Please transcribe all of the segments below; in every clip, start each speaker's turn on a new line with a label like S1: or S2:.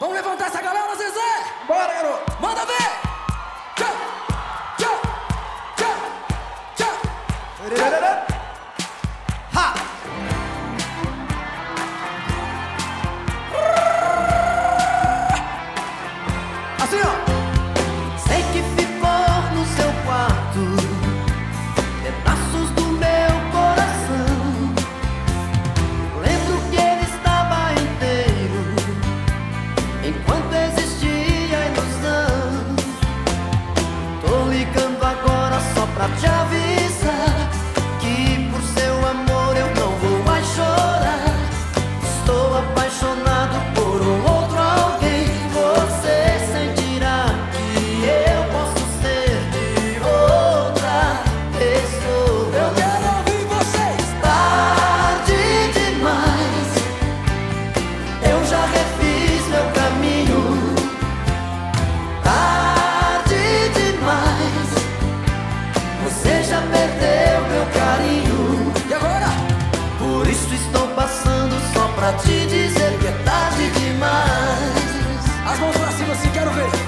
S1: Vamos levantar essa galera, Zezé!
S2: Bora, garoto!
S1: Manda ver!
S3: Ligando agora só pra te avisar. of it.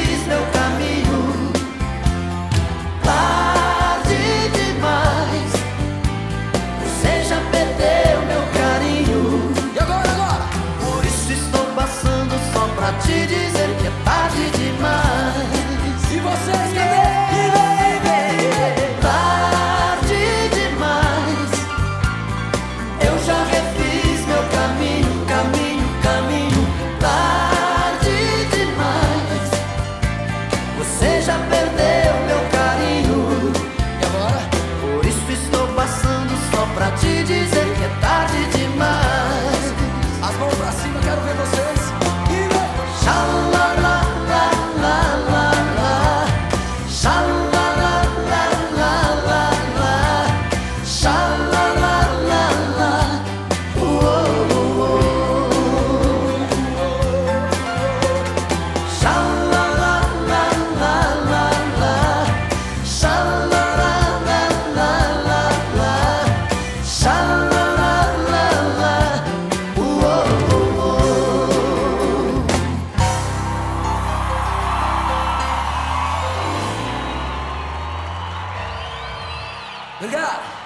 S3: 大家。